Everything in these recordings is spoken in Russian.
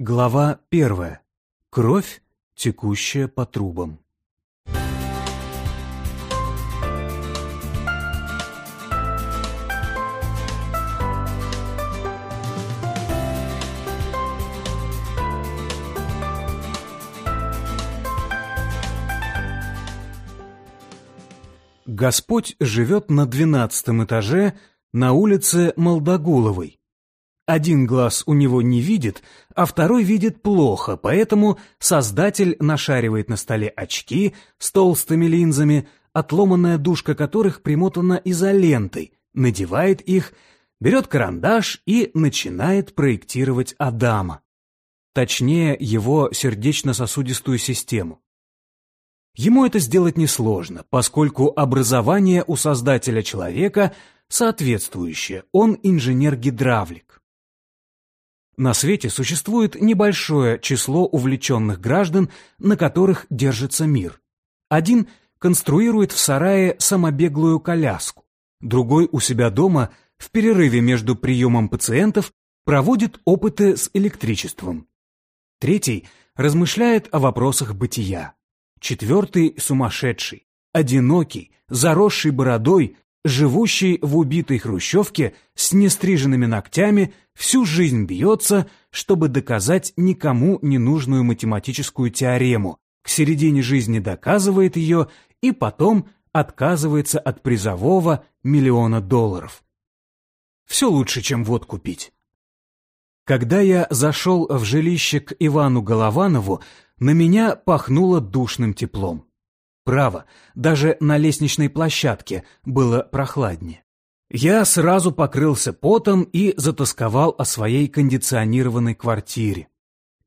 Глава первая. Кровь, текущая по трубам. Господь живет на двенадцатом этаже на улице Молдогуловой. Один глаз у него не видит, а второй видит плохо, поэтому создатель нашаривает на столе очки с толстыми линзами, отломанная дужка которых примотана изолентой, надевает их, берет карандаш и начинает проектировать Адама. Точнее, его сердечно-сосудистую систему. Ему это сделать несложно, поскольку образование у создателя человека соответствующее, он инженер-гидравлик. На свете существует небольшое число увлеченных граждан, на которых держится мир. Один конструирует в сарае самобеглую коляску, другой у себя дома в перерыве между приемом пациентов проводит опыты с электричеством. Третий размышляет о вопросах бытия. Четвертый сумасшедший, одинокий, заросший бородой, живущий в убитой хрущевке с нестриженными ногтями, всю жизнь бьется, чтобы доказать никому ненужную математическую теорему, к середине жизни доказывает ее и потом отказывается от призового миллиона долларов. Все лучше, чем водку пить. Когда я зашел в жилище к Ивану Голованову, на меня пахнуло душным теплом. Право, даже на лестничной площадке было прохладнее. Я сразу покрылся потом и затасковал о своей кондиционированной квартире.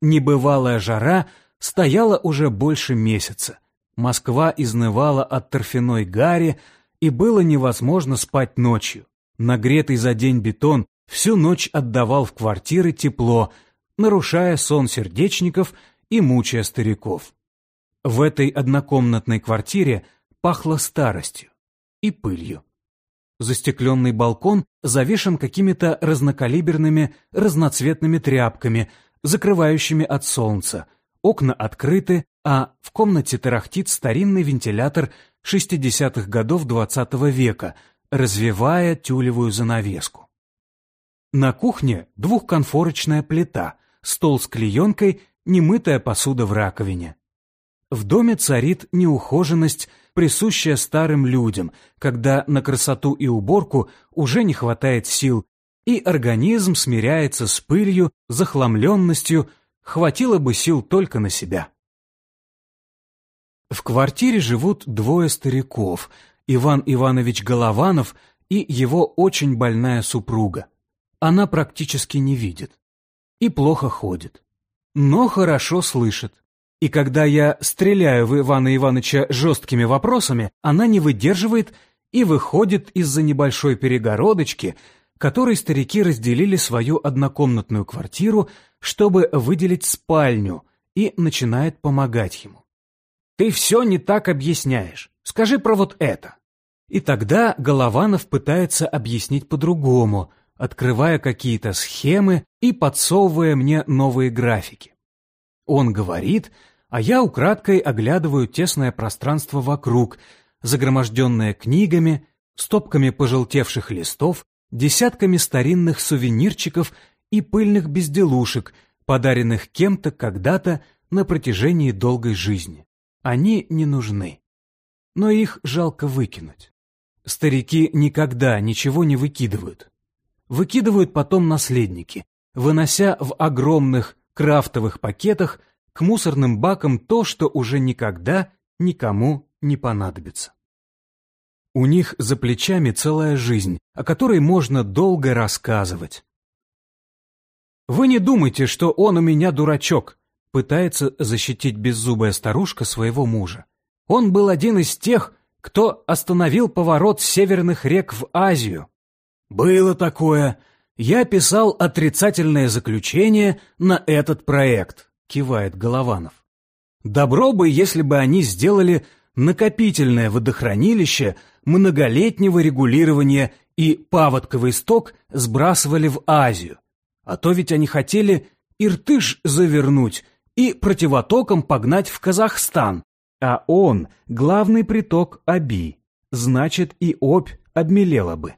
Небывалая жара стояла уже больше месяца. Москва изнывала от торфяной гари, и было невозможно спать ночью. Нагретый за день бетон всю ночь отдавал в квартиры тепло, нарушая сон сердечников и мучая стариков. В этой однокомнатной квартире пахло старостью и пылью. Застекленный балкон завешен какими-то разнокалиберными, разноцветными тряпками, закрывающими от солнца. Окна открыты, а в комнате тарахтит старинный вентилятор 60-х годов XX -го века, развивая тюлевую занавеску. На кухне двухконфорочная плита, стол с клеенкой, немытая посуда в раковине. В доме царит неухоженность, присущая старым людям, когда на красоту и уборку уже не хватает сил, и организм смиряется с пылью, захламленностью, хватило бы сил только на себя. В квартире живут двое стариков, Иван Иванович Голованов и его очень больная супруга. Она практически не видит и плохо ходит, но хорошо слышит. И когда я стреляю в Ивана Ивановича жесткими вопросами, она не выдерживает и выходит из-за небольшой перегородочки, которой старики разделили свою однокомнатную квартиру, чтобы выделить спальню, и начинает помогать ему. «Ты все не так объясняешь. Скажи про вот это». И тогда Голованов пытается объяснить по-другому, открывая какие-то схемы и подсовывая мне новые графики. Он говорит, а я украдкой оглядываю тесное пространство вокруг, загроможденное книгами, стопками пожелтевших листов, десятками старинных сувенирчиков и пыльных безделушек, подаренных кем-то когда-то на протяжении долгой жизни. Они не нужны. Но их жалко выкинуть. Старики никогда ничего не выкидывают. Выкидывают потом наследники, вынося в огромных крафтовых пакетах к мусорным бакам то, что уже никогда никому не понадобится. У них за плечами целая жизнь, о которой можно долго рассказывать. «Вы не думайте, что он у меня дурачок», пытается защитить беззубая старушка своего мужа. Он был один из тех, кто остановил поворот северных рек в Азию. Было такое. Я писал отрицательное заключение на этот проект кивает Голованов. Добро бы, если бы они сделали накопительное водохранилище многолетнего регулирования и паводковый сток сбрасывали в Азию. А то ведь они хотели Иртыш завернуть и противотоком погнать в Казахстан. А он — главный приток Аби. Значит, и Обь обмелела бы.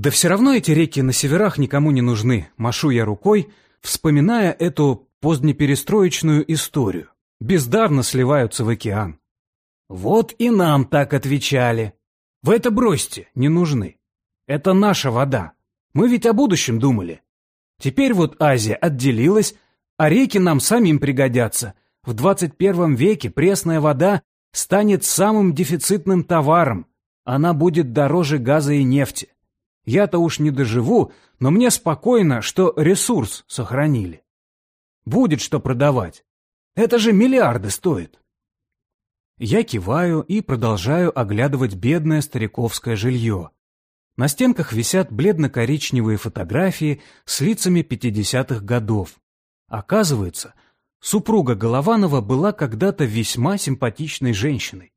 Да все равно эти реки на северах никому не нужны, машу я рукой, вспоминая эту позднеперестроечную историю. Бездарно сливаются в океан. Вот и нам так отвечали. Вы это бросьте, не нужны. Это наша вода. Мы ведь о будущем думали. Теперь вот Азия отделилась, а реки нам самим пригодятся. В 21 веке пресная вода станет самым дефицитным товаром. Она будет дороже газа и нефти. Я-то уж не доживу, но мне спокойно, что ресурс сохранили. Будет что продавать. Это же миллиарды стоит. Я киваю и продолжаю оглядывать бедное стариковское жилье. На стенках висят бледно-коричневые фотографии с лицами 50-х годов. Оказывается, супруга Голованова была когда-то весьма симпатичной женщиной.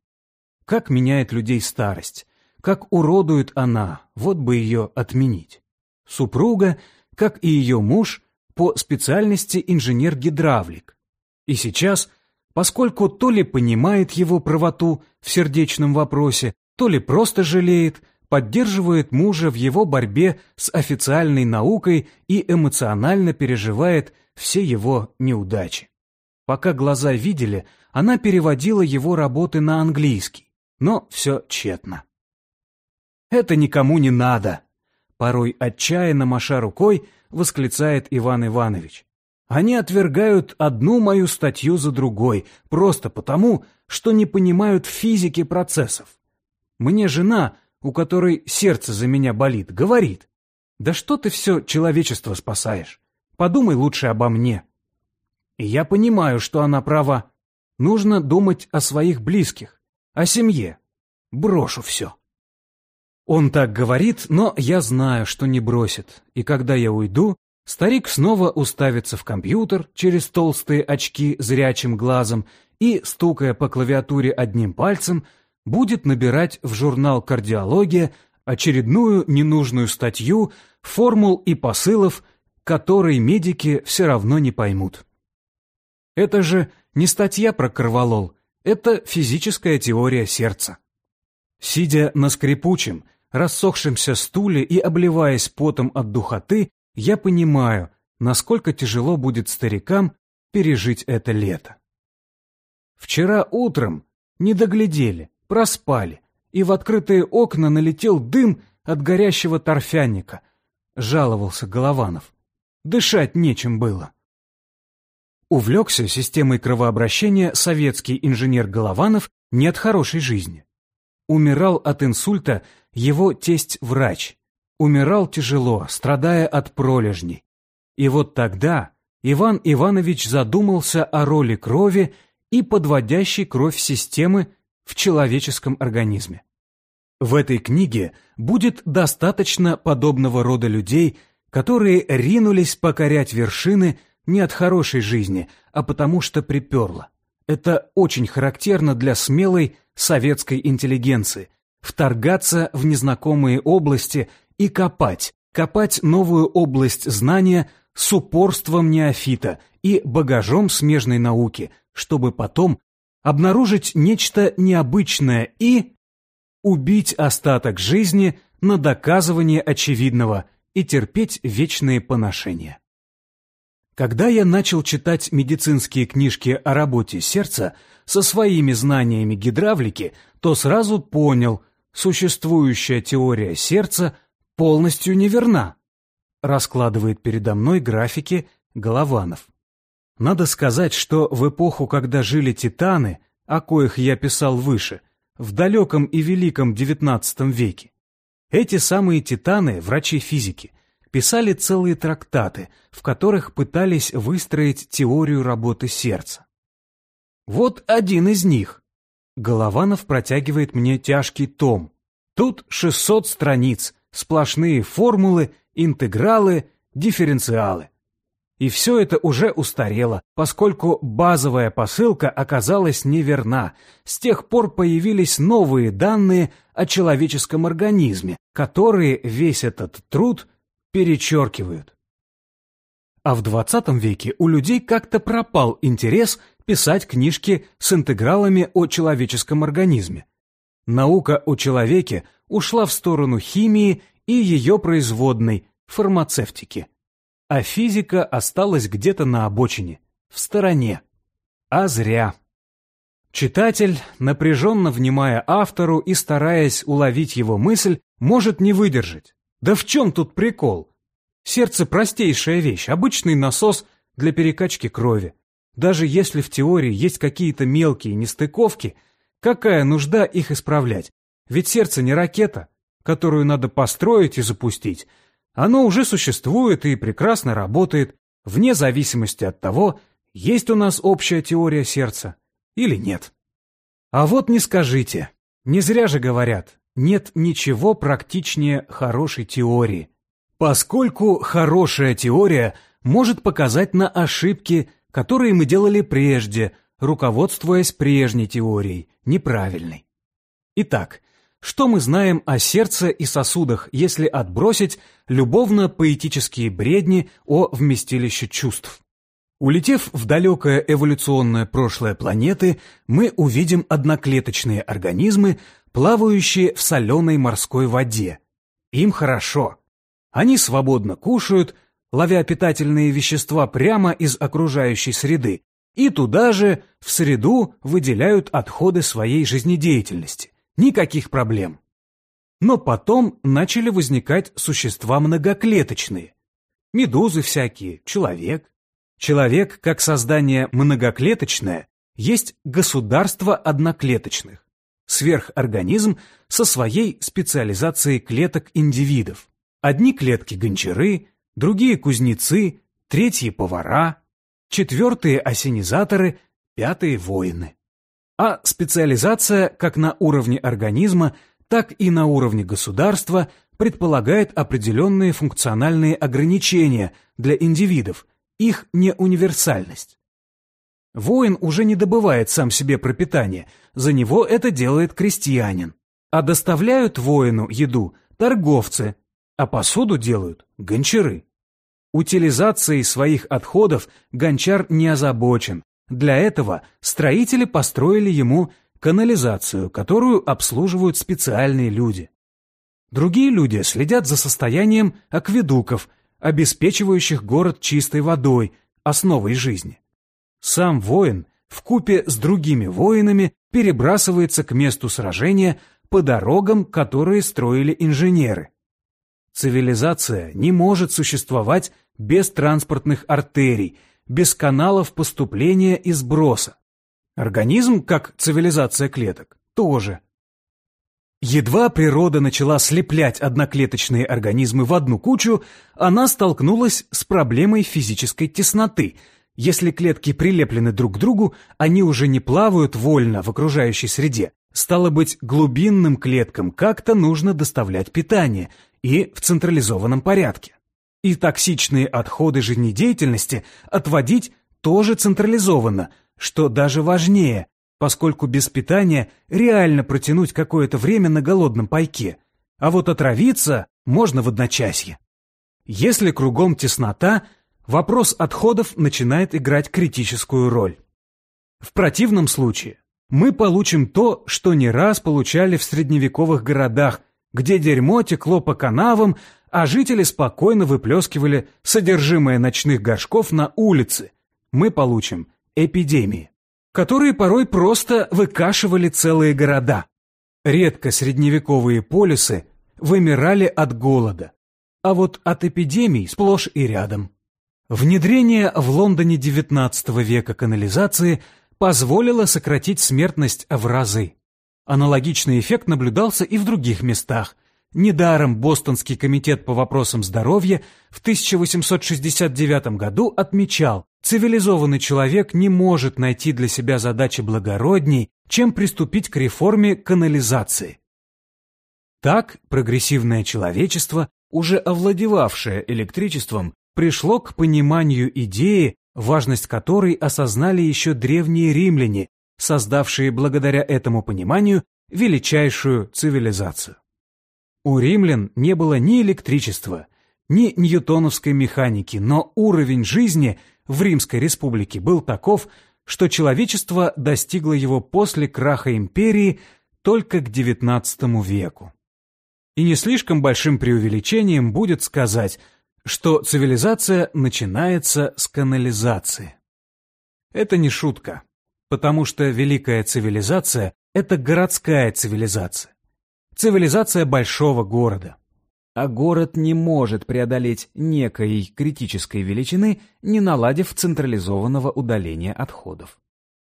Как меняет людей старость, как уродует она, вот бы ее отменить. Супруга, как и ее муж, по специальности инженер-гидравлик. И сейчас, поскольку то ли понимает его правоту в сердечном вопросе, то ли просто жалеет – поддерживает мужа в его борьбе с официальной наукой и эмоционально переживает все его неудачи. Пока глаза видели, она переводила его работы на английский, но все тщетно. «Это никому не надо!» Порой отчаянно маша рукой, восклицает Иван Иванович. Они отвергают одну мою статью за другой, просто потому, что не понимают физики процессов. Мне жена у которой сердце за меня болит, говорит, «Да что ты все человечество спасаешь? Подумай лучше обо мне». И я понимаю, что она права. Нужно думать о своих близких, о семье. Брошу все. Он так говорит, но я знаю, что не бросит. И когда я уйду, старик снова уставится в компьютер через толстые очки зрячим глазом и, стукая по клавиатуре одним пальцем, будет набирать в журнал «Кардиология» очередную ненужную статью, формул и посылов, которые медики все равно не поймут. Это же не статья про корвалол, это физическая теория сердца. Сидя на скрипучем, рассохшемся стуле и обливаясь потом от духоты, я понимаю, насколько тяжело будет старикам пережить это лето. Вчера утром не доглядели, проспали, и в открытые окна налетел дым от горящего торфяника. Жаловался Голованов. Дышать нечем было. Увлекся системой кровообращения советский инженер Голованов не от хорошей жизни. Умирал от инсульта его тесть-врач. Умирал тяжело, страдая от пролежней. И вот тогда Иван Иванович задумался о роли крови и подводящей кровь системы в человеческом организме. В этой книге будет достаточно подобного рода людей, которые ринулись покорять вершины не от хорошей жизни, а потому что приперло. Это очень характерно для смелой советской интеллигенции – вторгаться в незнакомые области и копать, копать новую область знания с упорством неофита и багажом смежной науки, чтобы потом обнаружить нечто необычное и убить остаток жизни на доказывание очевидного и терпеть вечные поношения. Когда я начал читать медицинские книжки о работе сердца со своими знаниями гидравлики, то сразу понял, существующая теория сердца полностью неверна. Раскладывает передо мной графики Голованов. Надо сказать, что в эпоху, когда жили титаны, о коих я писал выше, в далеком и великом XIX веке, эти самые титаны, врачи физики, писали целые трактаты, в которых пытались выстроить теорию работы сердца. Вот один из них. Голованов протягивает мне тяжкий том. Тут 600 страниц, сплошные формулы, интегралы, дифференциалы. И все это уже устарело, поскольку базовая посылка оказалась неверна. С тех пор появились новые данные о человеческом организме, которые весь этот труд перечеркивают. А в 20 веке у людей как-то пропал интерес писать книжки с интегралами о человеческом организме. Наука о человеке ушла в сторону химии и ее производной, фармацевтики. А физика осталась где-то на обочине, в стороне. А зря. Читатель, напряженно внимая автору и стараясь уловить его мысль, может не выдержать. Да в чем тут прикол? Сердце простейшая вещь, обычный насос для перекачки крови. Даже если в теории есть какие-то мелкие нестыковки, какая нужда их исправлять? Ведь сердце не ракета, которую надо построить и запустить. Оно уже существует и прекрасно работает, вне зависимости от того, есть у нас общая теория сердца или нет. А вот не скажите, не зря же говорят, нет ничего практичнее хорошей теории. Поскольку хорошая теория может показать на ошибки, которые мы делали прежде, руководствуясь прежней теорией, неправильной. Итак, что мы знаем о сердце и сосудах, если отбросить любовно-поэтические бредни о вместилище чувств? Улетев в далекое эволюционное прошлое планеты, мы увидим одноклеточные организмы, плавающие в соленой морской воде. Им хорошо. Они свободно кушают, ловя питательные вещества прямо из окружающей среды, и туда же, в среду, выделяют отходы своей жизнедеятельности. Никаких проблем. Но потом начали возникать существа многоклеточные. Медузы всякие, человек. Человек, как создание многоклеточное, есть государство одноклеточных, сверхорганизм со своей специализацией клеток индивидов. Одни клетки гончары, другие кузнецы, третьи повара, четвертые осенизаторы, пятые воины. А специализация как на уровне организма, так и на уровне государства предполагает определенные функциональные ограничения для индивидов, их неуниверсальность. Воин уже не добывает сам себе пропитание, за него это делает крестьянин. А доставляют воину еду торговцы, а посуду делают гончары. Утилизацией своих отходов гончар не озабочен. Для этого строители построили ему канализацию, которую обслуживают специальные люди. Другие люди следят за состоянием акведуков – обеспечивающих город чистой водой, основой жизни. Сам воин в купе с другими воинами перебрасывается к месту сражения по дорогам, которые строили инженеры. Цивилизация не может существовать без транспортных артерий, без каналов поступления и сброса. Организм, как цивилизация клеток, тоже. Едва природа начала слеплять одноклеточные организмы в одну кучу, она столкнулась с проблемой физической тесноты. Если клетки прилеплены друг к другу, они уже не плавают вольно в окружающей среде. Стало быть, глубинным клеткам как-то нужно доставлять питание, и в централизованном порядке. И токсичные отходы жизнедеятельности отводить тоже централизованно, что даже важнее, поскольку без питания реально протянуть какое-то время на голодном пайке, а вот отравиться можно в одночасье. Если кругом теснота, вопрос отходов начинает играть критическую роль. В противном случае мы получим то, что не раз получали в средневековых городах, где дерьмо текло по канавам, а жители спокойно выплескивали содержимое ночных горшков на улице. Мы получим эпидемии которые порой просто выкашивали целые города. Редко средневековые полисы вымирали от голода, а вот от эпидемий сплошь и рядом. Внедрение в Лондоне XIX века канализации позволило сократить смертность в разы. Аналогичный эффект наблюдался и в других местах. Недаром Бостонский комитет по вопросам здоровья в 1869 году отмечал, Цивилизованный человек не может найти для себя задачи благородней, чем приступить к реформе канализации. Так прогрессивное человечество, уже овладевавшее электричеством, пришло к пониманию идеи, важность которой осознали еще древние римляне, создавшие благодаря этому пониманию величайшую цивилизацию. У римлян не было ни электричества, ни ньютоновской механики, но уровень жизни в Римской республике был таков, что человечество достигло его после краха империи только к XIX веку. И не слишком большим преувеличением будет сказать, что цивилизация начинается с канализации. Это не шутка, потому что великая цивилизация – это городская цивилизация. Цивилизация большого города. А город не может преодолеть некой критической величины, не наладив централизованного удаления отходов.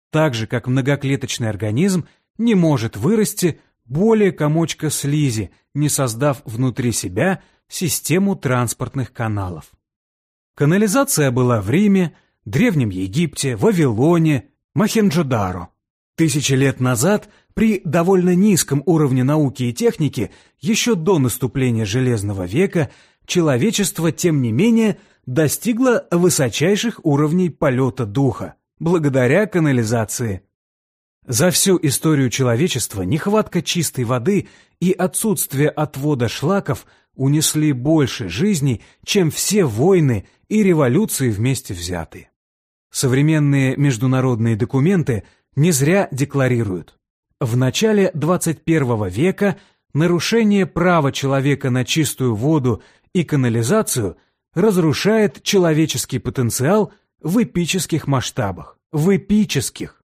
Так же, как многоклеточный организм не может вырасти более комочка слизи, не создав внутри себя систему транспортных каналов. Канализация была в Риме, Древнем Египте, Вавилоне, Махенджодаро. Тысячи лет назад при довольно низком уровне науки и техники, еще до наступления Железного века, человечество, тем не менее, достигло высочайших уровней полета духа, благодаря канализации. За всю историю человечества нехватка чистой воды и отсутствие отвода шлаков унесли больше жизней, чем все войны и революции вместе взятые. Современные международные документы не зря декларируют. В начале 21 века нарушение права человека на чистую воду и канализацию разрушает человеческий потенциал в эпических масштабах. В эпических.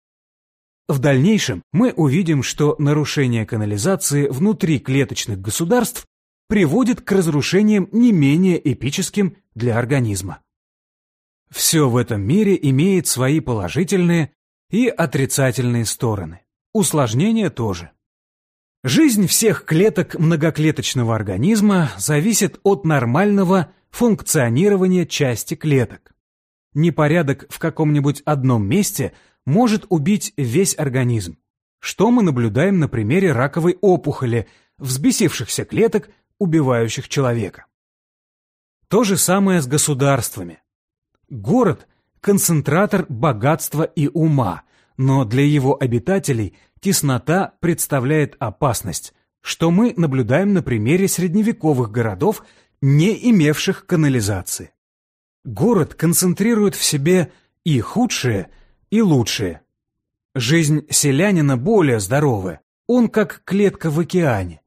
В дальнейшем мы увидим, что нарушение канализации внутри клеточных государств приводит к разрушениям не менее эпическим для организма. Все в этом мире имеет свои положительные и отрицательные стороны. Усложнения тоже. Жизнь всех клеток многоклеточного организма зависит от нормального функционирования части клеток. Непорядок в каком-нибудь одном месте может убить весь организм, что мы наблюдаем на примере раковой опухоли, взбесившихся клеток, убивающих человека. То же самое с государствами. Город – концентратор богатства и ума, но для его обитателей теснота представляет опасность, что мы наблюдаем на примере средневековых городов, не имевших канализации. Город концентрирует в себе и худшее, и лучшее. Жизнь селянина более здоровая, он как клетка в океане.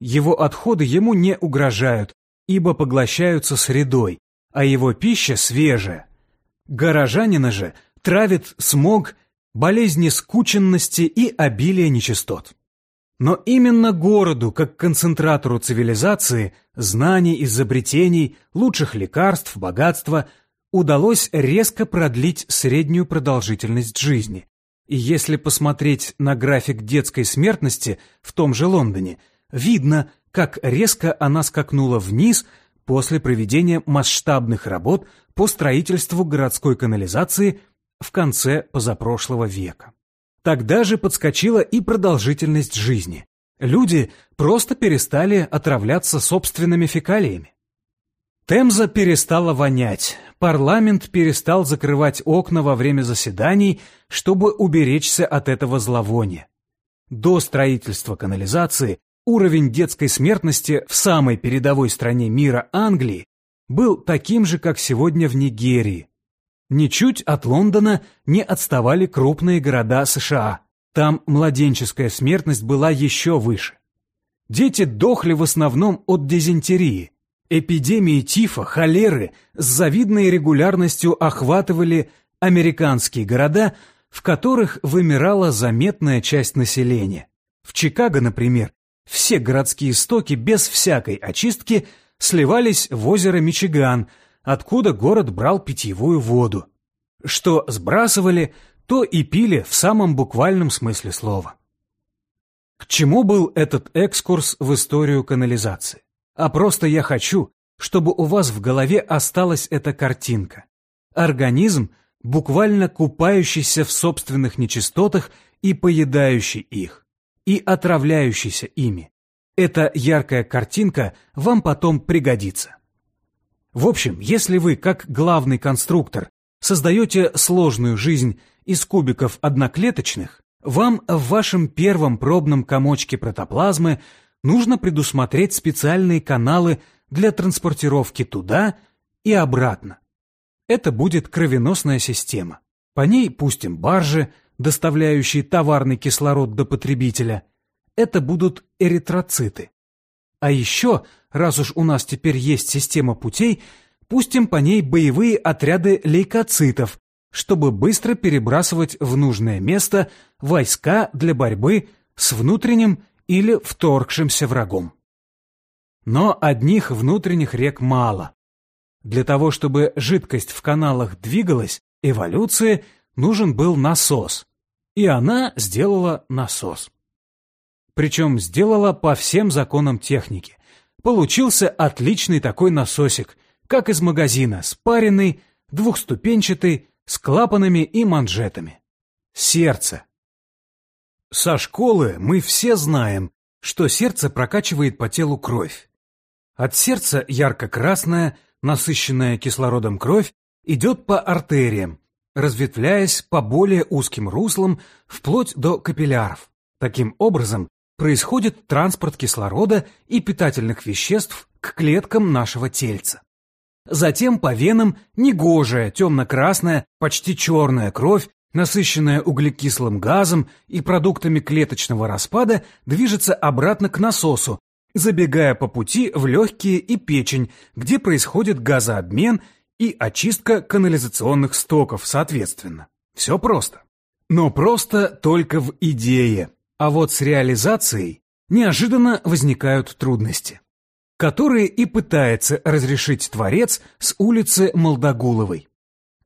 Его отходы ему не угрожают, ибо поглощаются средой, а его пища свежая. Горожанина же травит смог, болезни скученности и обилие нечистот. Но именно городу, как концентратору цивилизации, знаний, изобретений, лучших лекарств, богатства, удалось резко продлить среднюю продолжительность жизни. И если посмотреть на график детской смертности в том же Лондоне, видно, как резко она скакнула вниз после проведения масштабных работ по строительству городской канализации в конце позапрошлого века. Тогда же подскочила и продолжительность жизни. Люди просто перестали отравляться собственными фекалиями. Темза перестала вонять, парламент перестал закрывать окна во время заседаний, чтобы уберечься от этого зловония. До строительства канализации уровень детской смертности в самой передовой стране мира Англии был таким же, как сегодня в Нигерии. Ничуть от Лондона не отставали крупные города США. Там младенческая смертность была еще выше. Дети дохли в основном от дизентерии. Эпидемии тифа, холеры с завидной регулярностью охватывали американские города, в которых вымирала заметная часть населения. В Чикаго, например, все городские стоки без всякой очистки сливались в озеро Мичиган, откуда город брал питьевую воду. Что сбрасывали, то и пили в самом буквальном смысле слова. К чему был этот экскурс в историю канализации? А просто я хочу, чтобы у вас в голове осталась эта картинка. Организм, буквально купающийся в собственных нечистотах и поедающий их, и отравляющийся ими. Эта яркая картинка вам потом пригодится. В общем, если вы, как главный конструктор, создаете сложную жизнь из кубиков одноклеточных, вам в вашем первом пробном комочке протоплазмы нужно предусмотреть специальные каналы для транспортировки туда и обратно. Это будет кровеносная система. По ней пустим баржи, доставляющие товарный кислород до потребителя. Это будут эритроциты. А еще, раз уж у нас теперь есть система путей, пустим по ней боевые отряды лейкоцитов, чтобы быстро перебрасывать в нужное место войска для борьбы с внутренним или вторгшимся врагом. Но одних внутренних рек мало. Для того, чтобы жидкость в каналах двигалась, эволюции нужен был насос. И она сделала насос. Причем сделала по всем законам техники. Получился отличный такой насосик, как из магазина, спаренный, двухступенчатый, с клапанами и манжетами. Сердце. Со школы мы все знаем, что сердце прокачивает по телу кровь. От сердца ярко-красная, насыщенная кислородом кровь идет по артериям, разветвляясь по более узким руслам вплоть до капилляров. Таким образом, происходит транспорт кислорода и питательных веществ к клеткам нашего тельца. Затем по венам негожая, темно-красная, почти черная кровь, насыщенная углекислым газом и продуктами клеточного распада, движется обратно к насосу, забегая по пути в легкие и печень, где происходит газообмен и очистка канализационных стоков, соответственно. Все просто. Но просто только в идее. А вот с реализацией неожиданно возникают трудности, которые и пытается разрешить Творец с улицы Молдогуловой.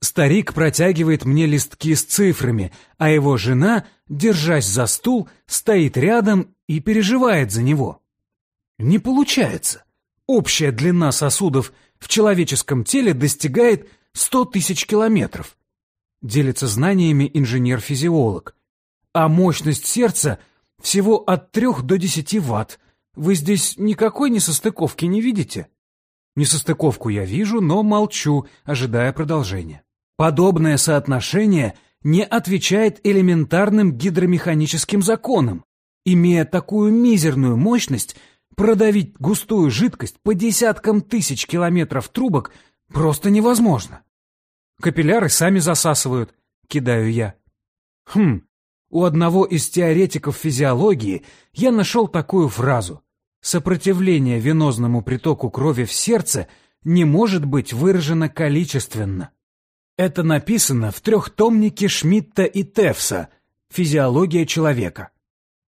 Старик протягивает мне листки с цифрами, а его жена, держась за стул, стоит рядом и переживает за него. Не получается. Общая длина сосудов в человеческом теле достигает 100 тысяч километров. Делится знаниями инженер-физиолог. А мощность сердца всего от 3 до 10 ватт. Вы здесь никакой несостыковки не видите? Несостыковку я вижу, но молчу, ожидая продолжения. Подобное соотношение не отвечает элементарным гидромеханическим законам. Имея такую мизерную мощность, Продавить густую жидкость по десяткам тысяч километров трубок просто невозможно. Капилляры сами засасывают, кидаю я. Хм, у одного из теоретиков физиологии я нашел такую фразу. Сопротивление венозному притоку крови в сердце не может быть выражено количественно. Это написано в трехтомнике Шмидта и Тефса «Физиология человека».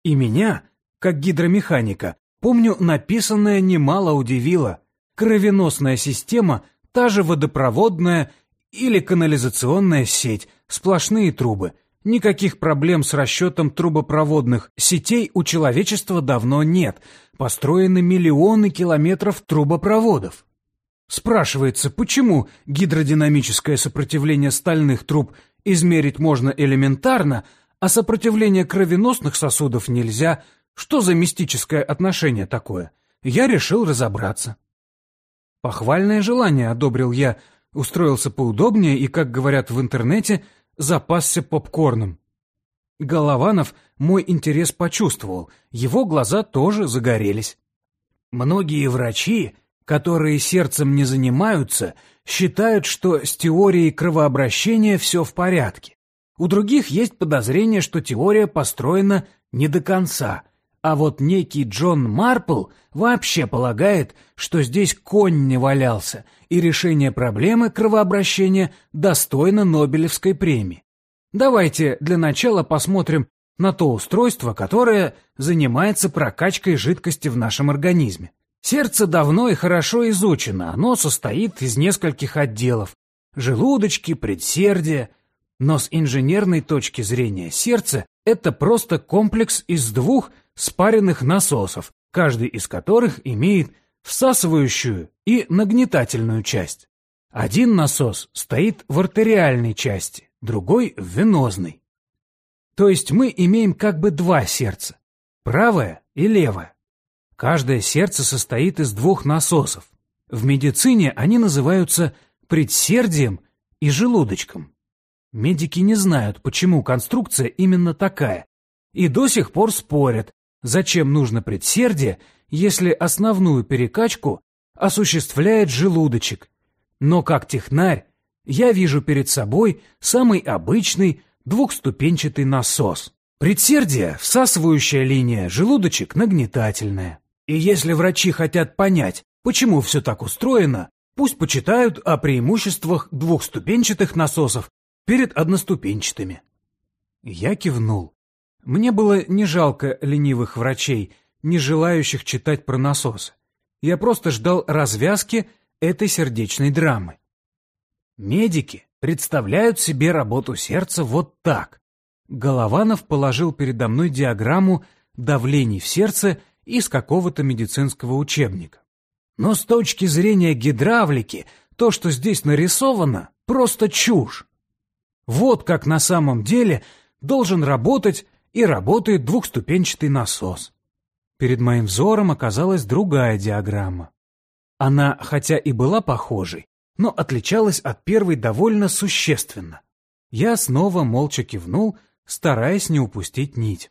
И меня, как гидромеханика, Помню, написанное немало удивило. Кровеносная система, та же водопроводная или канализационная сеть, сплошные трубы. Никаких проблем с расчетом трубопроводных сетей у человечества давно нет. Построены миллионы километров трубопроводов. Спрашивается, почему гидродинамическое сопротивление стальных труб измерить можно элементарно, а сопротивление кровеносных сосудов нельзя – что за мистическое отношение такое? Я решил разобраться. Похвальное желание одобрил я, устроился поудобнее и, как говорят в интернете, запасся попкорном. Голованов мой интерес почувствовал, его глаза тоже загорелись. Многие врачи, которые сердцем не занимаются, считают, что с теорией кровообращения все в порядке. У других есть подозрение, что теория построена не до конца – а вот некий Джон Марпл вообще полагает, что здесь конь не валялся, и решение проблемы кровообращения достойно Нобелевской премии. Давайте для начала посмотрим на то устройство, которое занимается прокачкой жидкости в нашем организме. Сердце давно и хорошо изучено, оно состоит из нескольких отделов – желудочки, предсердия. Но с инженерной точки зрения сердце – это просто комплекс из двух – спаренных насосов, каждый из которых имеет всасывающую и нагнетательную часть. Один насос стоит в артериальной части, другой — в венозной. То есть мы имеем как бы два сердца — правое и левое. Каждое сердце состоит из двух насосов. В медицине они называются предсердием и желудочком. Медики не знают, почему конструкция именно такая, и до сих пор спорят, Зачем нужно предсердие, если основную перекачку осуществляет желудочек. Но как технарь я вижу перед собой самый обычный двухступенчатый насос. Предсердие – всасывающая линия, желудочек – нагнетательная. И если врачи хотят понять, почему все так устроено, пусть почитают о преимуществах двухступенчатых насосов перед одноступенчатыми. Я кивнул. Мне было не жалко ленивых врачей, не желающих читать про насосы. Я просто ждал развязки этой сердечной драмы. Медики представляют себе работу сердца вот так. Голованов положил передо мной диаграмму давлений в сердце из какого-то медицинского учебника. Но с точки зрения гидравлики, то, что здесь нарисовано, просто чушь. Вот как на самом деле должен работать и работает двухступенчатый насос. Перед моим взором оказалась другая диаграмма. Она, хотя и была похожей, но отличалась от первой довольно существенно. Я снова молча кивнул, стараясь не упустить нить.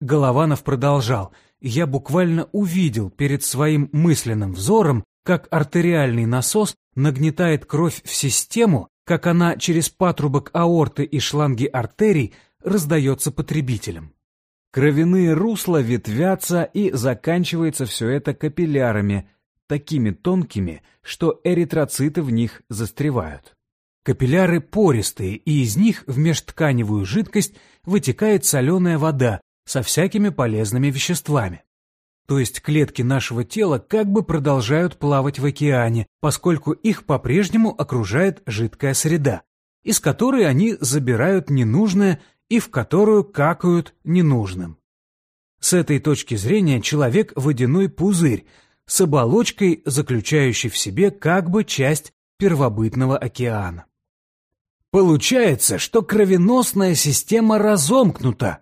Голованов продолжал. Я буквально увидел перед своим мысленным взором, как артериальный насос нагнетает кровь в систему, как она через патрубок аорты и шланги артерий раздается потребителям. Кровяные русла ветвятся, и заканчивается все это капиллярами, такими тонкими, что эритроциты в них застревают. Капилляры пористые, и из них в межтканевую жидкость вытекает соленая вода со всякими полезными веществами. То есть клетки нашего тела как бы продолжают плавать в океане, поскольку их по-прежнему окружает жидкая среда, из которой они забирают ненужное и в которую какают ненужным. С этой точки зрения человек – водяной пузырь, с оболочкой, заключающей в себе как бы часть первобытного океана. Получается, что кровеносная система разомкнута,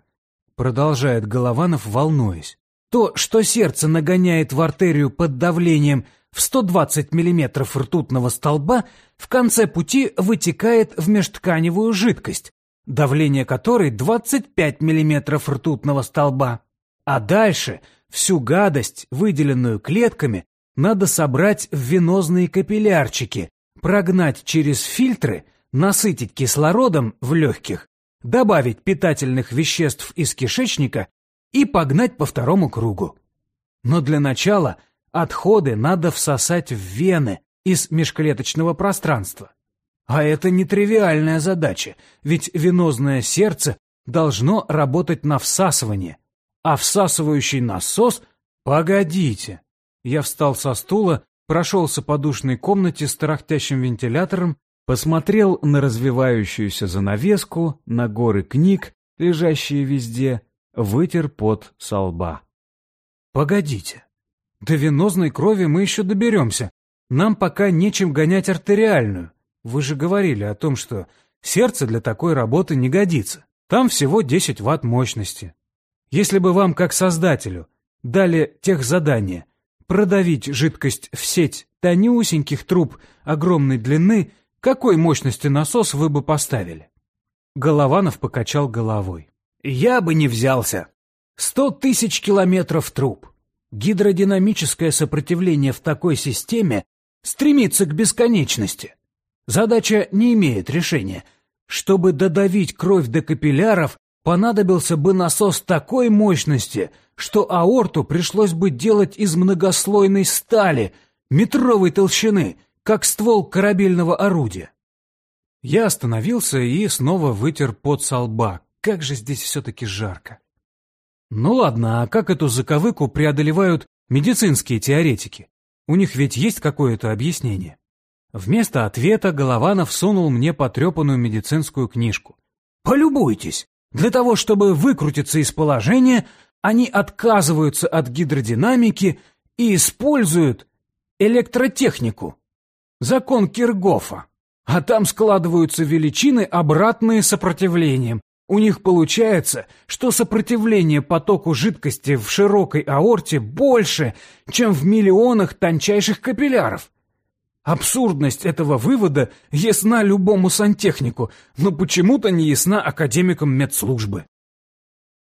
продолжает Голованов, волнуясь. То, что сердце нагоняет в артерию под давлением в 120 мм ртутного столба, в конце пути вытекает в межтканевую жидкость, давление которой 25 мм ртутного столба. А дальше всю гадость, выделенную клетками, надо собрать в венозные капиллярчики, прогнать через фильтры, насытить кислородом в легких, добавить питательных веществ из кишечника и погнать по второму кругу. Но для начала отходы надо всосать в вены из межклеточного пространства. А это нетривиальная задача, ведь венозное сердце должно работать на всасывание, а всасывающий насос... Погодите! Я встал со стула, прошелся по душной комнате с тарахтящим вентилятором, посмотрел на развивающуюся занавеску, на горы книг, лежащие везде, вытер пот со лба. Погодите! До венозной крови мы еще доберемся. Нам пока нечем гонять артериальную. Вы же говорили о том, что сердце для такой работы не годится. Там всего 10 ватт мощности. Если бы вам, как создателю, дали тех задание продавить жидкость в сеть тонюсеньких труб огромной длины, какой мощности насос вы бы поставили? Голованов покачал головой. Я бы не взялся. Сто тысяч километров труб. Гидродинамическое сопротивление в такой системе стремится к бесконечности. Задача не имеет решения. Чтобы додавить кровь до капилляров, понадобился бы насос такой мощности, что аорту пришлось бы делать из многослойной стали, метровой толщины, как ствол корабельного орудия. Я остановился и снова вытер пот со лба. Как же здесь все-таки жарко. Ну ладно, а как эту заковыку преодолевают медицинские теоретики? У них ведь есть какое-то объяснение? Вместо ответа Голованов сунул мне потрепанную медицинскую книжку. «Полюбуйтесь! Для того, чтобы выкрутиться из положения, они отказываются от гидродинамики и используют электротехнику. Закон Киргофа. А там складываются величины, обратные сопротивлением. У них получается, что сопротивление потоку жидкости в широкой аорте больше, чем в миллионах тончайших капилляров. Абсурдность этого вывода ясна любому сантехнику, но почему-то не ясна академикам медслужбы.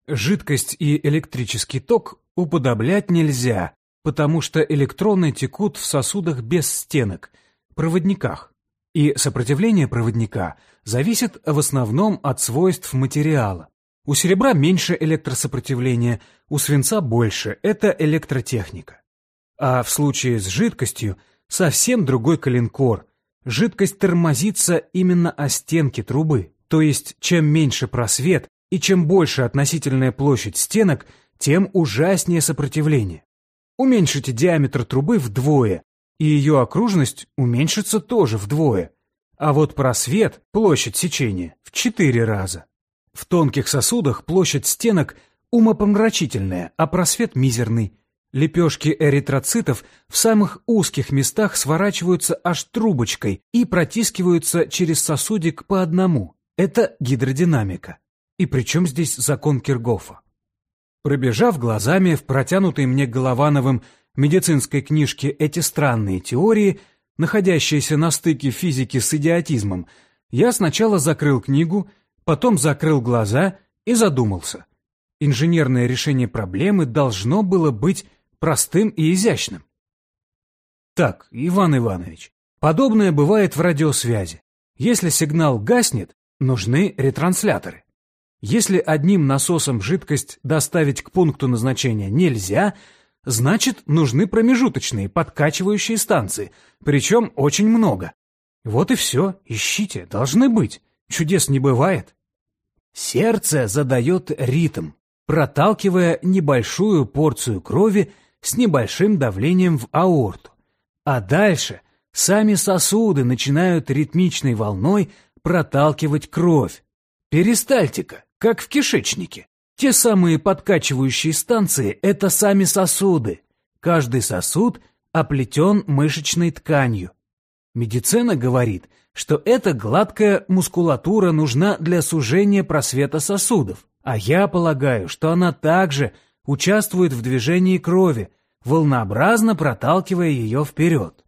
Жидкость и электрический ток уподоблять нельзя, потому что электроны текут в сосудах без стенок, проводниках, и сопротивление проводника зависит в основном от свойств материала. У серебра меньше электросопротивления, у свинца больше, это электротехника. А в случае с жидкостью совсем другой коленкор. Жидкость тормозится именно о стенке трубы, то есть чем меньше просвет и чем больше относительная площадь стенок, тем ужаснее сопротивление. Уменьшите диаметр трубы вдвое, и ее окружность уменьшится тоже вдвое. А вот просвет, площадь сечения, в четыре раза. В тонких сосудах площадь стенок умопомрачительная, а просвет мизерный. Лепешки эритроцитов в самых узких местах сворачиваются аж трубочкой и протискиваются через сосудик по одному. Это гидродинамика. И при чем здесь закон Киргофа? Пробежав глазами в протянутой мне Головановым медицинской книжке эти странные теории, находящиеся на стыке физики с идиотизмом, я сначала закрыл книгу, потом закрыл глаза и задумался. Инженерное решение проблемы должно было быть простым и изящным. Так, Иван Иванович, подобное бывает в радиосвязи. Если сигнал гаснет, нужны ретрансляторы. Если одним насосом жидкость доставить к пункту назначения нельзя, значит нужны промежуточные подкачивающие станции, причем очень много. Вот и все, ищите, должны быть. Чудес не бывает. Сердце задает ритм, проталкивая небольшую порцию крови с небольшим давлением в аорту. А дальше сами сосуды начинают ритмичной волной проталкивать кровь. Перистальтика как в кишечнике. Те самые подкачивающие станции – это сами сосуды. Каждый сосуд оплетен мышечной тканью. Медицина говорит, что эта гладкая мускулатура нужна для сужения просвета сосудов, а я полагаю, что она также участвует в движении крови, волнообразно проталкивая ее вперед.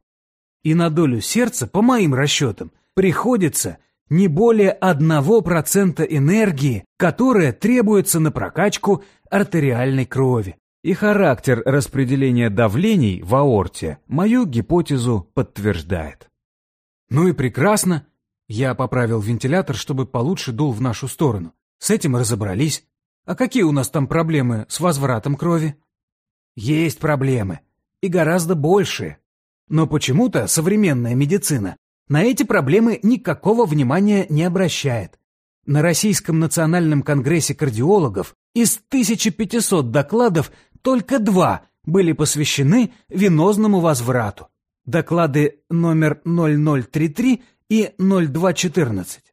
И на долю сердца, по моим расчетам, приходится не более 1% энергии, которая требуется на прокачку артериальной крови. И характер распределения давлений в аорте мою гипотезу подтверждает. Ну и прекрасно. Я поправил вентилятор, чтобы получше дул в нашу сторону. С этим разобрались. А какие у нас там проблемы с возвратом крови? Есть проблемы. И гораздо большие. Но почему-то современная медицина на эти проблемы никакого внимания не обращает. На Российском национальном конгрессе кардиологов из 1500 докладов только два были посвящены венозному возврату. Доклады номер 0033 и 0214.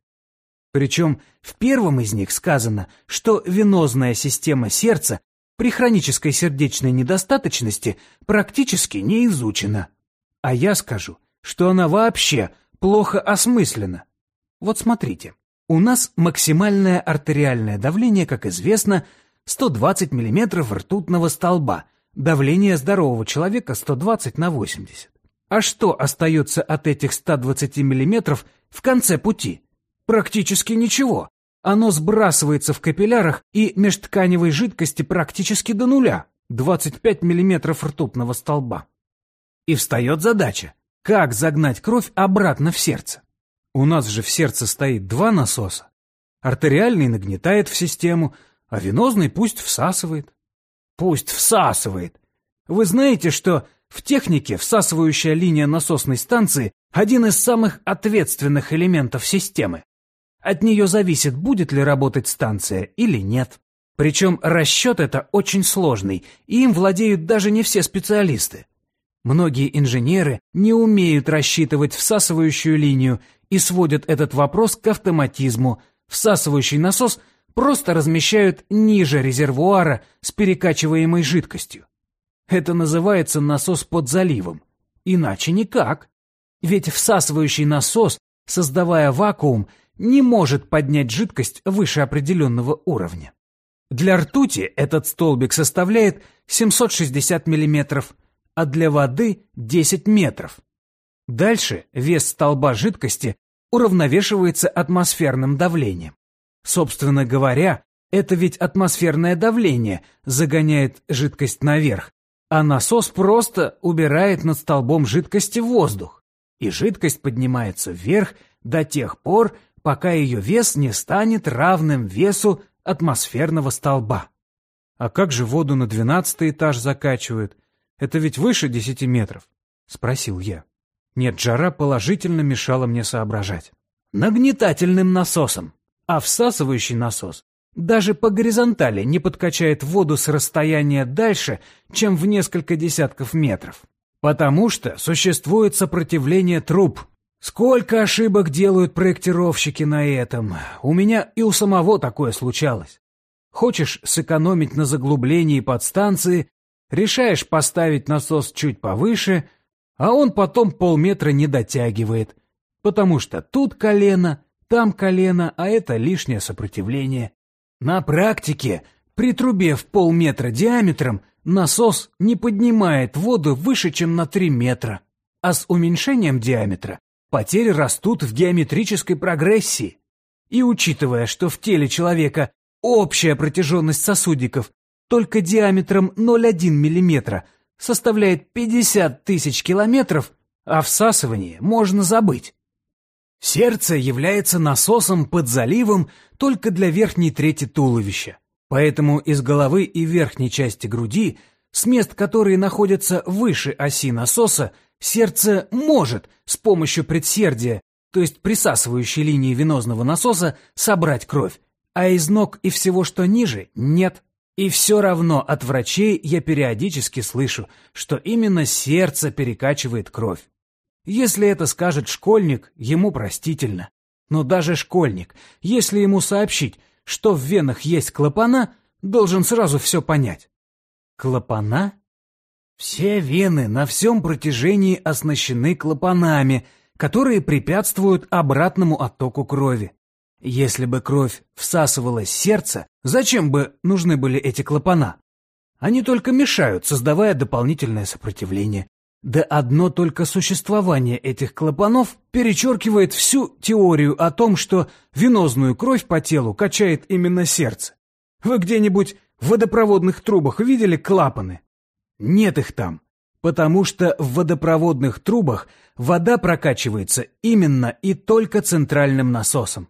Причем в первом из них сказано, что венозная система сердца при хронической сердечной недостаточности практически не изучена. А я скажу, что она вообще плохо осмысленно. Вот смотрите, у нас максимальное артериальное давление, как известно, 120 мм ртутного столба, давление здорового человека 120 на 80. А что остается от этих 120 мм в конце пути? Практически ничего. Оно сбрасывается в капиллярах и межтканевой жидкости практически до нуля, 25 мм ртутного столба. И встает задача как загнать кровь обратно в сердце? У нас же в сердце стоит два насоса. Артериальный нагнетает в систему, а венозный пусть всасывает. Пусть всасывает. Вы знаете, что в технике всасывающая линия насосной станции один из самых ответственных элементов системы. От нее зависит, будет ли работать станция или нет. Причем расчет это очень сложный, и им владеют даже не все специалисты. Многие инженеры не умеют рассчитывать всасывающую линию и сводят этот вопрос к автоматизму. Всасывающий насос просто размещают ниже резервуара с перекачиваемой жидкостью. Это называется насос под заливом. Иначе никак. Ведь всасывающий насос, создавая вакуум, не может поднять жидкость выше определенного уровня. Для ртути этот столбик составляет 760 миллиметров а для воды 10 метров. Дальше вес столба жидкости уравновешивается атмосферным давлением. Собственно говоря, это ведь атмосферное давление загоняет жидкость наверх, а насос просто убирает над столбом жидкости воздух, и жидкость поднимается вверх до тех пор, пока ее вес не станет равным весу атмосферного столба. А как же воду на двенадцатый этаж закачивают? Это ведь выше десяти метров? Спросил я. Нет, жара положительно мешала мне соображать. Нагнетательным насосом. А всасывающий насос даже по горизонтали не подкачает воду с расстояния дальше, чем в несколько десятков метров. Потому что существует сопротивление труб. Сколько ошибок делают проектировщики на этом. У меня и у самого такое случалось. Хочешь сэкономить на заглублении подстанции, решаешь поставить насос чуть повыше, а он потом полметра не дотягивает, потому что тут колено, там колено, а это лишнее сопротивление. На практике при трубе в полметра диаметром насос не поднимает воду выше, чем на 3 метра, а с уменьшением диаметра потери растут в геометрической прогрессии. И учитывая, что в теле человека общая протяженность сосудиков только диаметром 0,1 мм составляет 50 тысяч километров, а всасывание можно забыть. Сердце является насосом под заливом только для верхней трети туловища. Поэтому из головы и верхней части груди, с мест, которые находятся выше оси насоса, сердце может с помощью предсердия, то есть присасывающей линии венозного насоса, собрать кровь, а из ног и всего, что ниже, нет. И все равно от врачей я периодически слышу, что именно сердце перекачивает кровь. Если это скажет школьник, ему простительно. Но даже школьник, если ему сообщить, что в венах есть клапана, должен сразу все понять. Клапана? Все вены на всем протяжении оснащены клапанами, которые препятствуют обратному оттоку крови. Если бы кровь всасывалась сердце, зачем бы нужны были эти клапана? Они только мешают, создавая дополнительное сопротивление. Да одно только существование этих клапанов перечеркивает всю теорию о том, что венозную кровь по телу качает именно сердце. Вы где-нибудь в водопроводных трубах видели клапаны? Нет их там, потому что в водопроводных трубах вода прокачивается именно и только центральным насосом.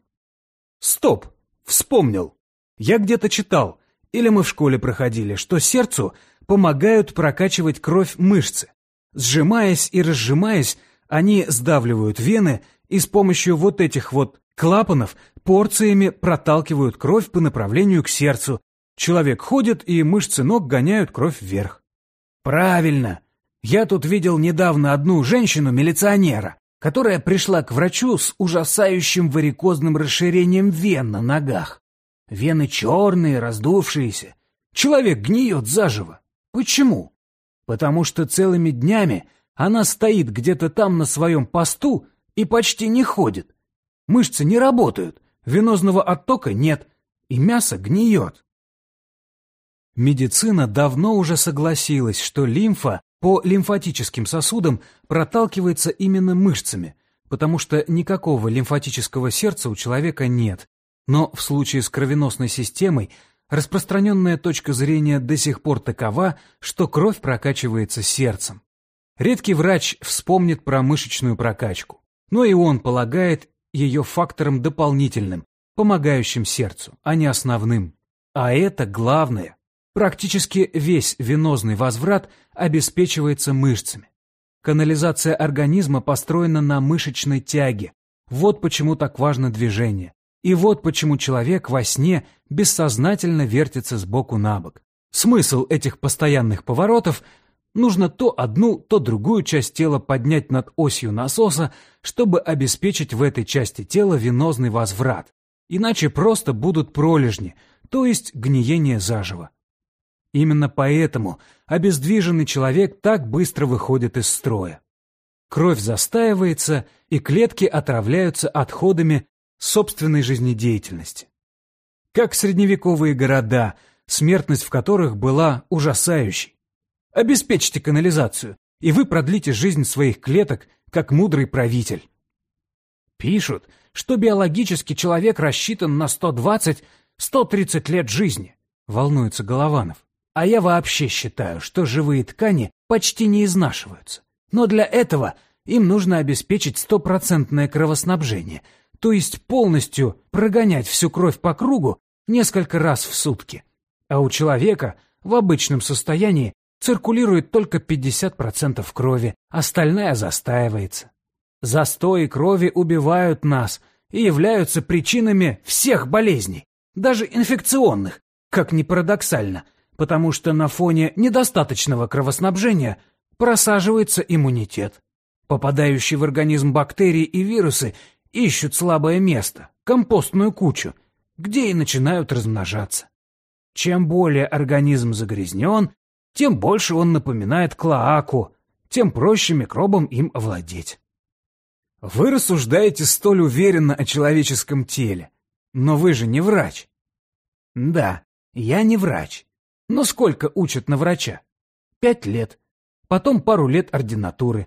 Стоп! Вспомнил! Я где-то читал, или мы в школе проходили, что сердцу помогают прокачивать кровь мышцы. Сжимаясь и разжимаясь, они сдавливают вены и с помощью вот этих вот клапанов порциями проталкивают кровь по направлению к сердцу. Человек ходит, и мышцы ног гоняют кровь вверх. Правильно. Я тут видел недавно одну женщину-милиционера, которая пришла к врачу с ужасающим варикозным расширением вен на ногах. Вены черные, раздувшиеся. Человек гниет заживо. Почему? потому что целыми днями она стоит где-то там на своем посту и почти не ходит. Мышцы не работают, венозного оттока нет, и мясо гниет. Медицина давно уже согласилась, что лимфа по лимфатическим сосудам проталкивается именно мышцами, потому что никакого лимфатического сердца у человека нет. Но в случае с кровеносной системой Распространенная точка зрения до сих пор такова, что кровь прокачивается сердцем. Редкий врач вспомнит про мышечную прокачку, но и он полагает ее фактором дополнительным, помогающим сердцу, а не основным. А это главное. Практически весь венозный возврат обеспечивается мышцами. Канализация организма построена на мышечной тяге. Вот почему так важно движение. И вот почему человек во сне бессознательно вертится сбоку на бок. Смысл этих постоянных поворотов нужно то одну, то другую часть тела поднять над осью насоса, чтобы обеспечить в этой части тела венозный возврат. Иначе просто будут пролежни, то есть гниение заживо. Именно поэтому обездвиженный человек так быстро выходит из строя. Кровь застаивается, и клетки отравляются отходами собственной жизнедеятельности. Как средневековые города, смертность в которых была ужасающей. Обеспечьте канализацию, и вы продлите жизнь своих клеток, как мудрый правитель. Пишут, что биологически человек рассчитан на 120-130 лет жизни, волнуется Голованов. А я вообще считаю, что живые ткани почти не изнашиваются. Но для этого им нужно обеспечить стопроцентное кровоснабжение, то есть полностью прогонять всю кровь по кругу несколько раз в сутки. А у человека в обычном состоянии циркулирует только 50% крови, остальная застаивается. Застои крови убивают нас и являются причинами всех болезней, даже инфекционных, как ни парадоксально, потому что на фоне недостаточного кровоснабжения просаживается иммунитет. Попадающие в организм бактерии и вирусы ищут слабое место, компостную кучу, где и начинают размножаться. Чем более организм загрязнен, тем больше он напоминает клоаку, тем проще микробам им овладеть. Вы рассуждаете столь уверенно о человеческом теле, но вы же не врач. Да, я не врач. Но сколько учат на врача? Пять лет. Потом пару лет ординатуры.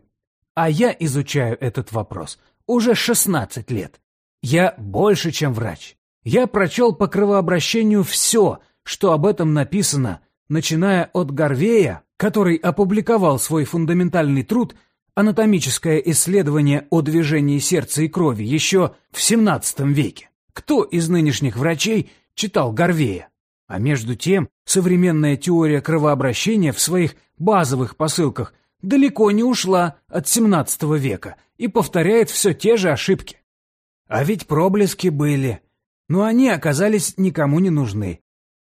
А я изучаю этот вопрос уже 16 лет. Я больше, чем врач. Я прочел по кровообращению все, что об этом написано, начиная от Гарвея, который опубликовал свой фундаментальный труд «Анатомическое исследование о движении сердца и крови» еще в XVII веке. Кто из нынешних врачей читал Гарвея? А между тем, современная теория кровообращения в своих базовых посылках далеко не ушла от XVII века и повторяет все те же ошибки. А ведь проблески были, но они оказались никому не нужны.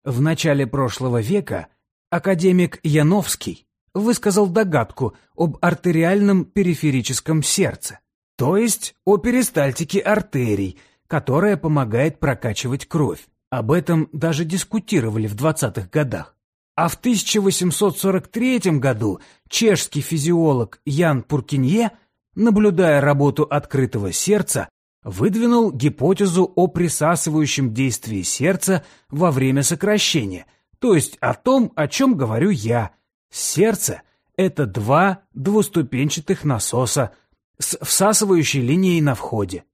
В начале прошлого века академик Яновский высказал догадку об артериальном периферическом сердце, то есть о перистальтике артерий, которая помогает прокачивать кровь. Об этом даже дискутировали в 20-х годах. А в 1843 году чешский физиолог Ян Пуркинье, наблюдая работу открытого сердца, выдвинул гипотезу о присасывающем действии сердца во время сокращения, то есть о том, о чем говорю я. Сердце – это два двуступенчатых насоса с всасывающей линией на входе.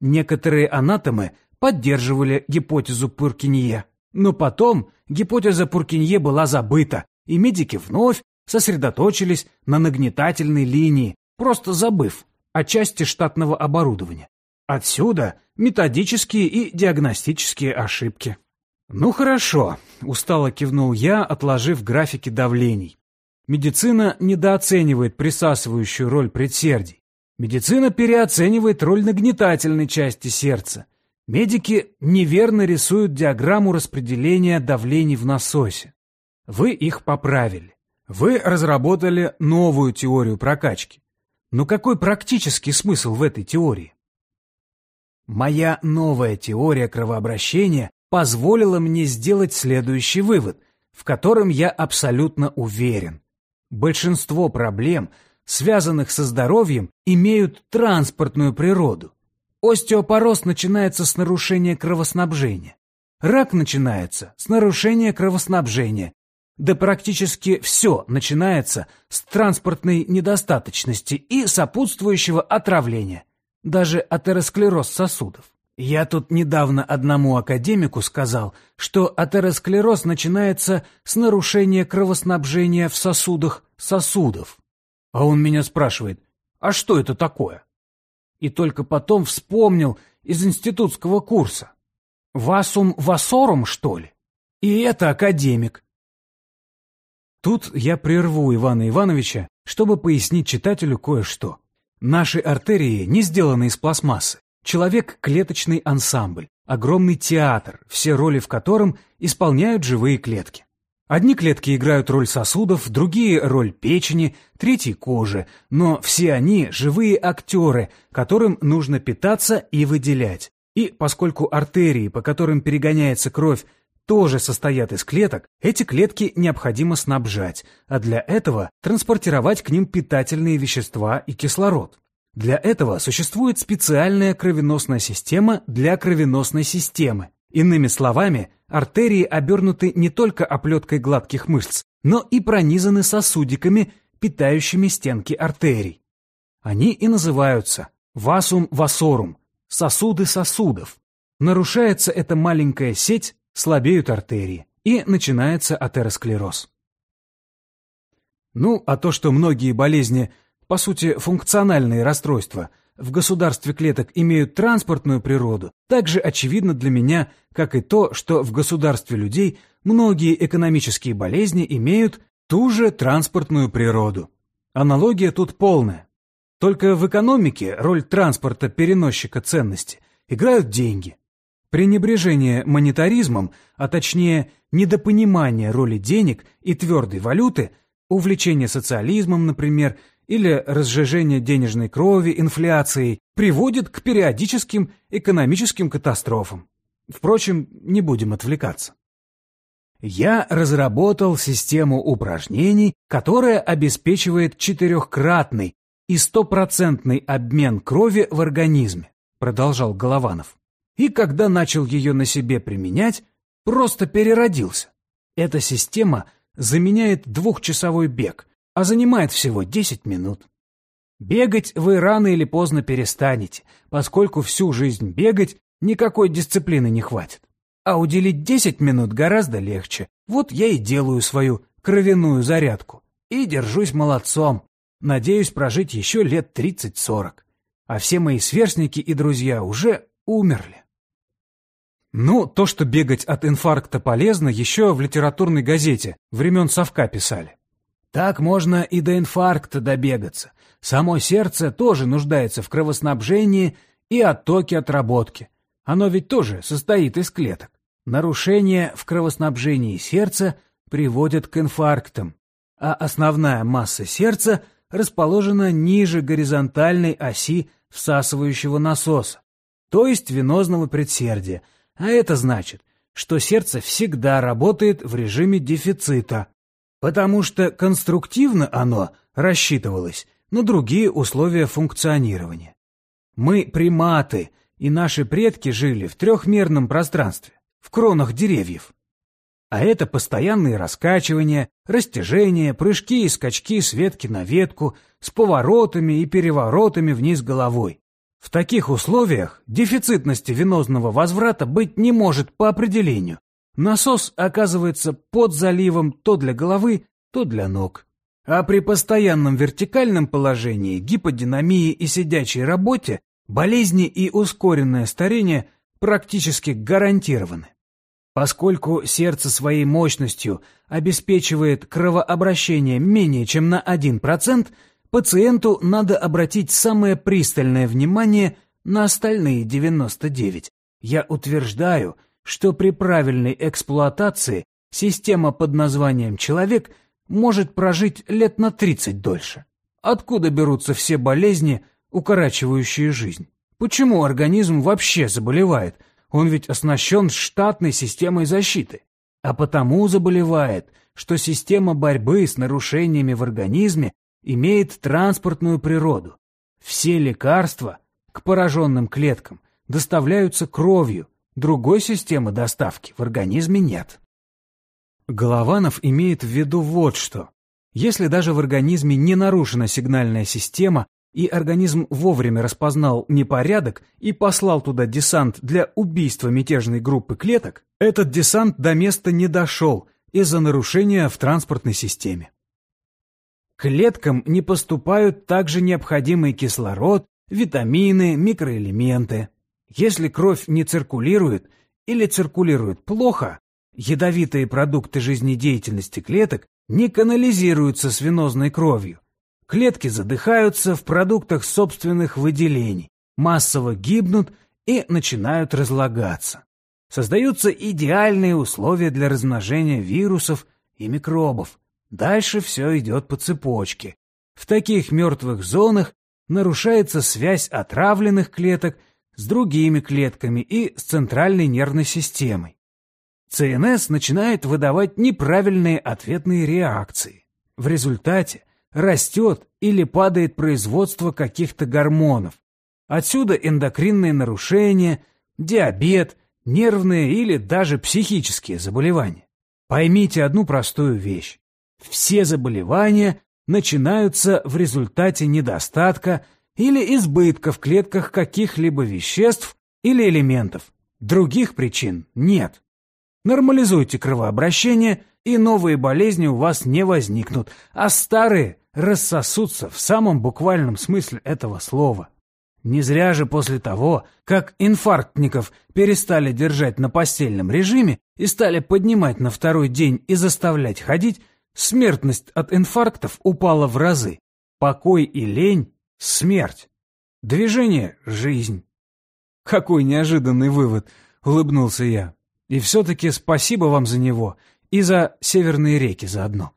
Некоторые анатомы поддерживали гипотезу Пуркинье, но потом гипотеза Пуркинье была забыта, и медики вновь сосредоточились на нагнетательной линии, просто забыв о части штатного оборудования. Отсюда методические и диагностические ошибки. «Ну хорошо», — устало кивнул я, отложив графики давлений. Медицина недооценивает присасывающую роль предсердий. Медицина переоценивает роль нагнетательной части сердца. Медики неверно рисуют диаграмму распределения давлений в насосе. Вы их поправили. Вы разработали новую теорию прокачки. Но какой практический смысл в этой теории? Моя новая теория кровообращения позволила мне сделать следующий вывод, в котором я абсолютно уверен. Большинство проблем, связанных со здоровьем, имеют транспортную природу. Остеопороз начинается с нарушения кровоснабжения. Рак начинается с нарушения кровоснабжения. Да практически все начинается с транспортной недостаточности и сопутствующего отравления даже атеросклероз сосудов. Я тут недавно одному академику сказал, что атеросклероз начинается с нарушения кровоснабжения в сосудах сосудов. А он меня спрашивает, а что это такое? И только потом вспомнил из институтского курса. Васум васорум, что ли? И это академик. Тут я прерву Ивана Ивановича, чтобы пояснить читателю кое-что. Наши артерии не сделаны из пластмассы. Человек – клеточный ансамбль, огромный театр, все роли в котором исполняют живые клетки. Одни клетки играют роль сосудов, другие – роль печени, третьи – кожи, но все они – живые актеры, которым нужно питаться и выделять. И поскольку артерии, по которым перегоняется кровь, тоже состоят из клеток, эти клетки необходимо снабжать, а для этого транспортировать к ним питательные вещества и кислород. Для этого существует специальная кровеносная система для кровеносной системы. Иными словами, артерии обернуты не только оплеткой гладких мышц, но и пронизаны сосудиками, питающими стенки артерий. Они и называются васум васорум – сосуды сосудов. Нарушается эта маленькая сеть слабеют артерии. и начинается атеросклероз. Ну, а то, что многие болезни, по сути, функциональные расстройства, в государстве клеток имеют транспортную природу, так же очевидно для меня, как и то, что в государстве людей многие экономические болезни имеют ту же транспортную природу. Аналогия тут полная. Только в экономике роль транспорта переносчика ценности играют деньги. Пренебрежение монетаризмом, а точнее недопонимание роли денег и твердой валюты, увлечение социализмом, например, или разжижение денежной крови инфляцией приводит к периодическим экономическим катастрофам. Впрочем, не будем отвлекаться. Я разработал систему упражнений, которая обеспечивает четырехкратный и стопроцентный обмен крови в организме, продолжал Голованов. И когда начал ее на себе применять, просто переродился. Эта система заменяет двухчасовой бег, а занимает всего 10 минут. Бегать вы рано или поздно перестанете, поскольку всю жизнь бегать никакой дисциплины не хватит. А уделить 10 минут гораздо легче. Вот я и делаю свою кровяную зарядку. И держусь молодцом. Надеюсь прожить еще лет 30-40. А все мои сверстники и друзья уже умерли. Ну, то, что бегать от инфаркта полезно, еще в литературной газете времен Совка писали. Так можно и до инфаркта добегаться. Само сердце тоже нуждается в кровоснабжении и оттоке отработки. Оно ведь тоже состоит из клеток. Нарушения в кровоснабжении сердца приводят к инфарктам, а основная масса сердца расположена ниже горизонтальной оси всасывающего насоса, то есть венозного предсердия, а это значит, что сердце всегда работает в режиме дефицита, потому что конструктивно оно рассчитывалось на другие условия функционирования. Мы приматы, и наши предки жили в трехмерном пространстве, в кронах деревьев. А это постоянные раскачивания, растяжения, прыжки и скачки с ветки на ветку, с поворотами и переворотами вниз головой. В таких условиях дефицитности венозного возврата быть не может по определению, Насос оказывается под заливом то для головы, то для ног. А при постоянном вертикальном положении, гиподинамии и сидячей работе болезни и ускоренное старение практически гарантированы. Поскольку сердце своей мощностью обеспечивает кровообращение менее чем на 1%, пациенту надо обратить самое пристальное внимание на остальные 99. Я утверждаю – что при правильной эксплуатации система под названием «человек» может прожить лет на 30 дольше. Откуда берутся все болезни, укорачивающие жизнь? Почему организм вообще заболевает? Он ведь оснащен штатной системой защиты. А потому заболевает, что система борьбы с нарушениями в организме имеет транспортную природу. Все лекарства к пораженным клеткам доставляются кровью, Другой системы доставки в организме нет. Голованов имеет в виду вот что. Если даже в организме не нарушена сигнальная система, и организм вовремя распознал непорядок и послал туда десант для убийства мятежной группы клеток, этот десант до места не дошел из-за нарушения в транспортной системе. Клеткам не поступают также необходимый кислород, витамины, микроэлементы. Если кровь не циркулирует или циркулирует плохо, ядовитые продукты жизнедеятельности клеток не канализируются с венозной кровью. Клетки задыхаются в продуктах собственных выделений, массово гибнут и начинают разлагаться. Создаются идеальные условия для размножения вирусов и микробов. Дальше все идет по цепочке. В таких мертвых зонах нарушается связь отравленных клеток с другими клетками и с центральной нервной системой. ЦНС начинает выдавать неправильные ответные реакции. В результате растет или падает производство каких-то гормонов. Отсюда эндокринные нарушения, диабет, нервные или даже психические заболевания. Поймите одну простую вещь. Все заболевания начинаются в результате недостатка или избытка в клетках каких-либо веществ или элементов. Других причин нет. Нормализуйте кровообращение, и новые болезни у вас не возникнут, а старые рассосутся в самом буквальном смысле этого слова. Не зря же после того, как инфарктников перестали держать на постельном режиме и стали поднимать на второй день и заставлять ходить, смертность от инфарктов упала в разы. Покой и лень – смерть. Движение – жизнь. Какой неожиданный вывод, улыбнулся я. И все-таки спасибо вам за него и за северные реки заодно.